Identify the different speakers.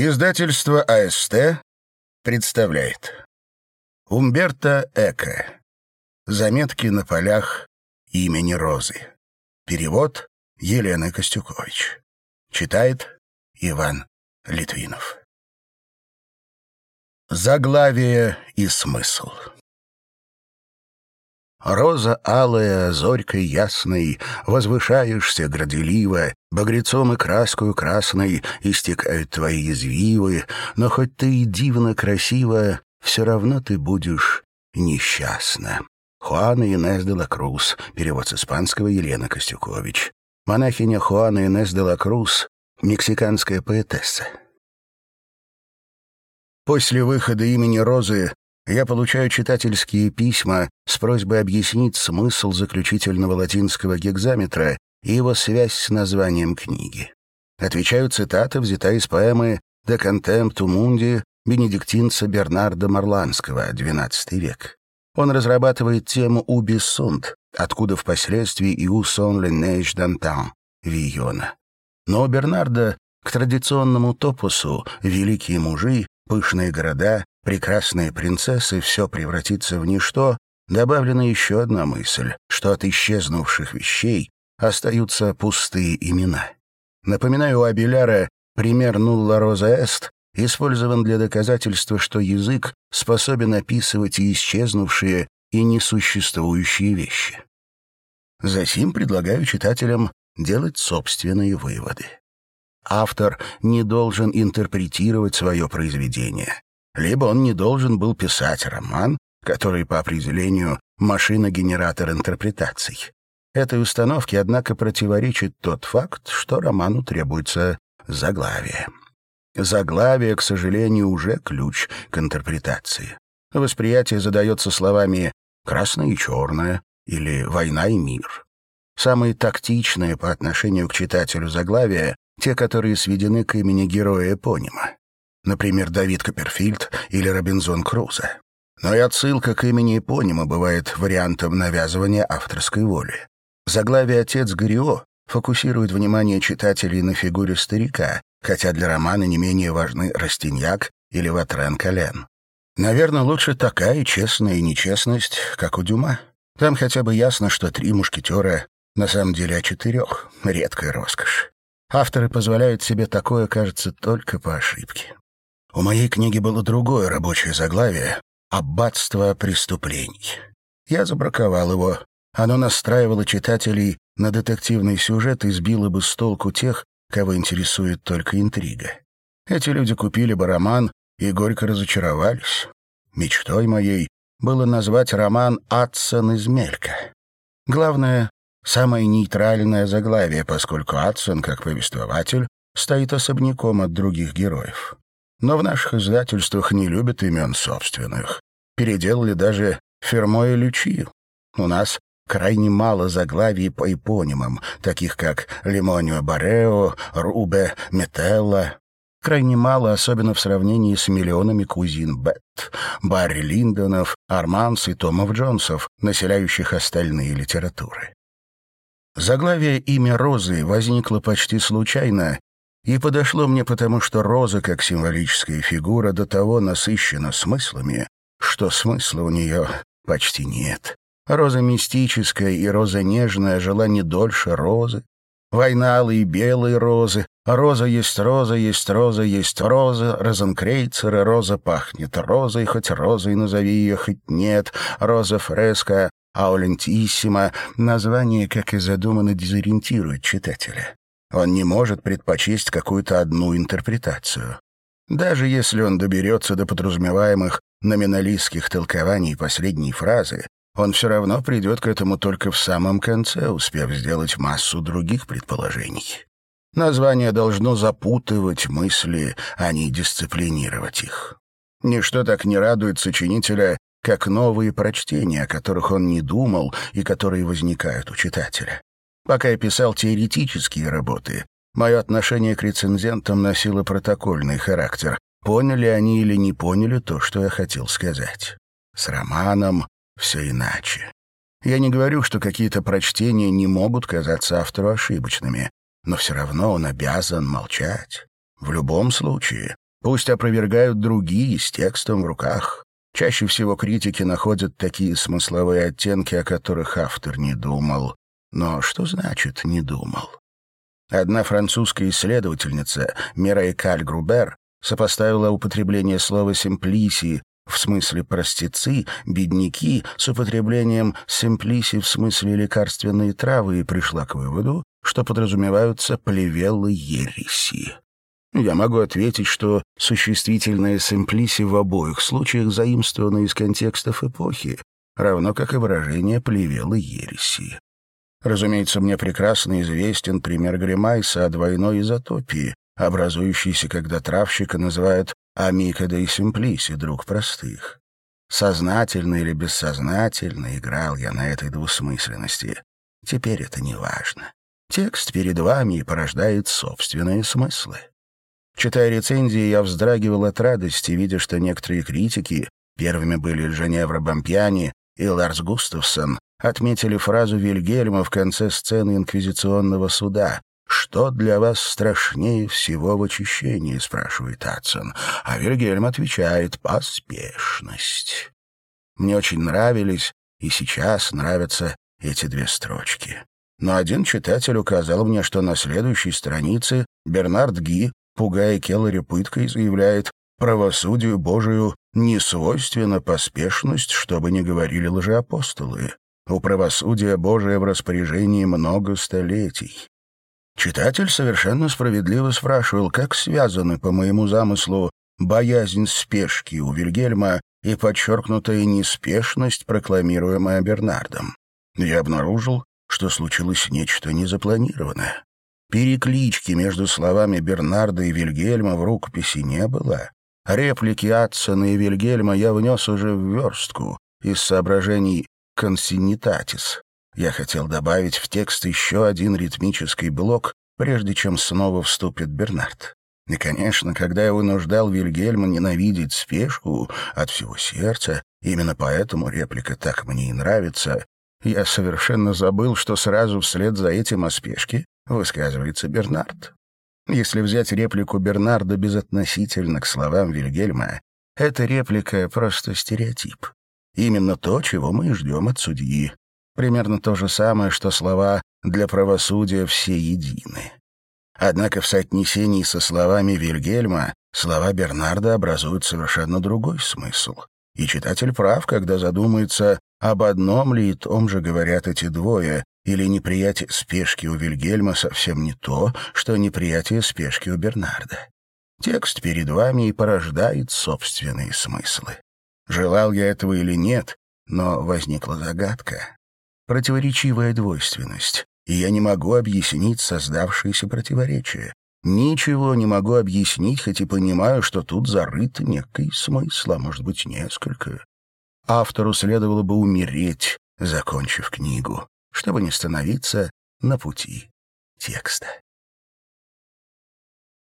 Speaker 1: Издательство АСТ представляет. Умберто Эко. Заметки на полях имени Розы. Перевод Елена Костюкович. Читает Иван Литвинов. Заглавие и смысл Роза алая, зорькой ясной, Возвышаешься горделиво, Багрецом и краскою красной Истекают твои извивы, Но хоть ты и дивно красива, Все равно ты будешь несчастна. Хуана Инес де ла Круз, перевод с испанского Елена Костюкович. Монахиня Хуана Инес де ла Круз, мексиканская поэтесса. После выхода имени Розы я получаю читательские письма с просьбой объяснить смысл заключительного латинского гекзаметра и его связь с названием книги. Отвечаю цитаты, взята из поэмы «De contemptu mundi» бенедиктинца Бернарда Марланского, XII век. Он разрабатывает тему «Уби сунд», откуда впоследствии и «У сон ленейш дантан» Вийона. Но у Бернарда к традиционному топусу «Великие мужи», «Пышные города», прекрасные принцессы, все превратится в ничто, добавлена еще одна мысль, что от исчезнувших вещей остаются пустые имена. Напоминаю у Абеляра пример «Нулла роза эст», использован для доказательства, что язык способен описывать и исчезнувшие, и несуществующие вещи. Затем предлагаю читателям делать собственные выводы. Автор не должен интерпретировать свое произведение либо он не должен был писать роман, который по определению машина-генератор интерпретаций. Этой установке, однако, противоречит тот факт, что роману требуется заглавие. Заглавие, к сожалению, уже ключ к интерпретации. Восприятие задается словами «красное и черное» или «война и мир». Самые тактичные по отношению к читателю заглавия — те, которые сведены к имени героя-эпонима например, Давид Копперфильд или Робинзон Крузо. Но и отсылка к имени эпонима бывает вариантом навязывания авторской воли. Заглавие «Отец Горио» фокусирует внимание читателей на фигуре старика, хотя для романа не менее важны Растиньяк или Ватрен Кален. Наверное, лучше такая честная и нечестность, как у Дюма. Там хотя бы ясно, что три мушкетера на самом деле о четырех — редкая роскошь. Авторы позволяют себе такое, кажется, только по ошибке. У моей книги было другое рабочее заглавие — «Аббатство преступлений». Я забраковал его. Оно настраивало читателей на детективный сюжет и сбило бы с толку тех, кого интересует только интрига. Эти люди купили бы роман и горько разочаровались. Мечтой моей было назвать роман «Адсон из Мелька». Главное — самое нейтральное заглавие, поскольку Адсон, как повествователь, стоит особняком от других героев. Но в наших издательствах не любят имен собственных. Переделали даже Фермо Лючи. У нас крайне мало заглавий по эпонимам, таких как Лимонио Барео, Рубе, Метелла. Крайне мало, особенно в сравнении с миллионами кузин Бет, Барри Линдонов, Арманс и Томов Джонсов, населяющих остальные литературы. Заглавие «Имя Розы» возникло почти случайно и подошло мне потому, что роза, как символическая фигура, до того насыщена смыслами, что смысла у нее почти нет. Роза мистическая и роза нежная жила не дольше розы. Война и белые розы, роза есть роза, есть роза, есть роза, розенкрейцеры, роза пахнет розой, хоть розой назови ее, хоть нет, роза фреска, аулентиссима, название, как и задумано, дезориентирует читателя. Он не может предпочесть какую-то одну интерпретацию. Даже если он доберется до подразумеваемых номиналистских толкований последней фразы, он все равно придет к этому только в самом конце, успев сделать массу других предположений. Название должно запутывать мысли, а не дисциплинировать их. Ничто так не радует сочинителя, как новые прочтения, о которых он не думал и которые возникают у читателя. Пока я писал теоретические работы, мое отношение к рецензентам носило протокольный характер. Поняли они или не поняли то, что я хотел сказать. С романом все иначе. Я не говорю, что какие-то прочтения не могут казаться автору ошибочными, но все равно он обязан молчать. В любом случае, Пусть опровергают другие с текстом в руках. Чаще всего критики находят такие смысловые оттенки, о которых автор не думал. Но что значит «не думал»? Одна французская исследовательница, Мирей Каль Грубер, сопоставила употребление слова «симплиси» в смысле простецы, бедняки, с употреблением «симплиси» в смысле лекарственные травы и пришла к выводу, что подразумеваются плевелы ереси. Я могу ответить, что существительное «симплиси» в обоих случаях заимствовано из контекстов эпохи, равно как и выражение «плевелы ереси». Разумеется, мне прекрасно известен пример Гремайса о двойной изотопии, образующейся, когда травщика называют «амикада и симплиси», друг простых. Сознательно или бессознательно играл я на этой двусмысленности. Теперь это не важно. Текст перед вами порождает собственные смыслы. Читая рецензии, я вздрагивал от радости, видя, что некоторые критики, первыми были Женевра Бампьяни и Ларс Густавсон, отметили фразу Вильгельма в конце сцены инквизиционного суда. «Что для вас страшнее всего в очищении?» — спрашивает Атсон. А Вильгельм отвечает «поспешность». Мне очень нравились и сейчас нравятся эти две строчки. Но один читатель указал мне, что на следующей странице Бернард Ги пугая Келлари пыткой, заявляет, правосудию Божию не свойственна поспешность, чтобы не говорили лжеапостолы. У правосудия Божия в распоряжении много столетий. Читатель совершенно справедливо спрашивал, как связаны, по моему замыслу, боязнь спешки у Вильгельма и подчеркнутая неспешность, прокламируемая Бернардом. Я обнаружил, что случилось нечто незапланированное. Переклички между словами Бернарда и Вильгельма в рукописи не было. Реплики Атсона и Вильгельма я внес уже в верстку из соображений «консинитатис». Я хотел добавить в текст еще один ритмический блок, прежде чем снова вступит Бернард. И, конечно, когда я вынуждал Вильгельма ненавидеть спешку от всего сердца, именно поэтому реплика так мне и нравится, я совершенно забыл, что сразу вслед за этим о спешке высказывается Бернард. Если взять реплику Бернарда безотносительно к словам Вильгельма, эта реплика — просто стереотип. Именно то, чего мы ждем от судьи. Примерно то же самое, что слова «для правосудия все едины». Однако в соотнесении со словами Вильгельма слова Бернарда образуют совершенно другой смысл. И читатель прав, когда задумается, об одном ли и том же говорят эти двое, или неприятие спешки у Вильгельма совсем не то, что неприятие спешки у Бернарда. Текст перед вами и порождает собственные смыслы. Желал я этого или нет, но возникла загадка. Противоречивая двойственность, и я не могу объяснить создавшееся противоречие. Ничего не могу объяснить, хоть и понимаю, что тут зарыт некий смысл, а может быть, несколько. Автору следовало бы умереть, закончив книгу чтобы не становиться на пути текста.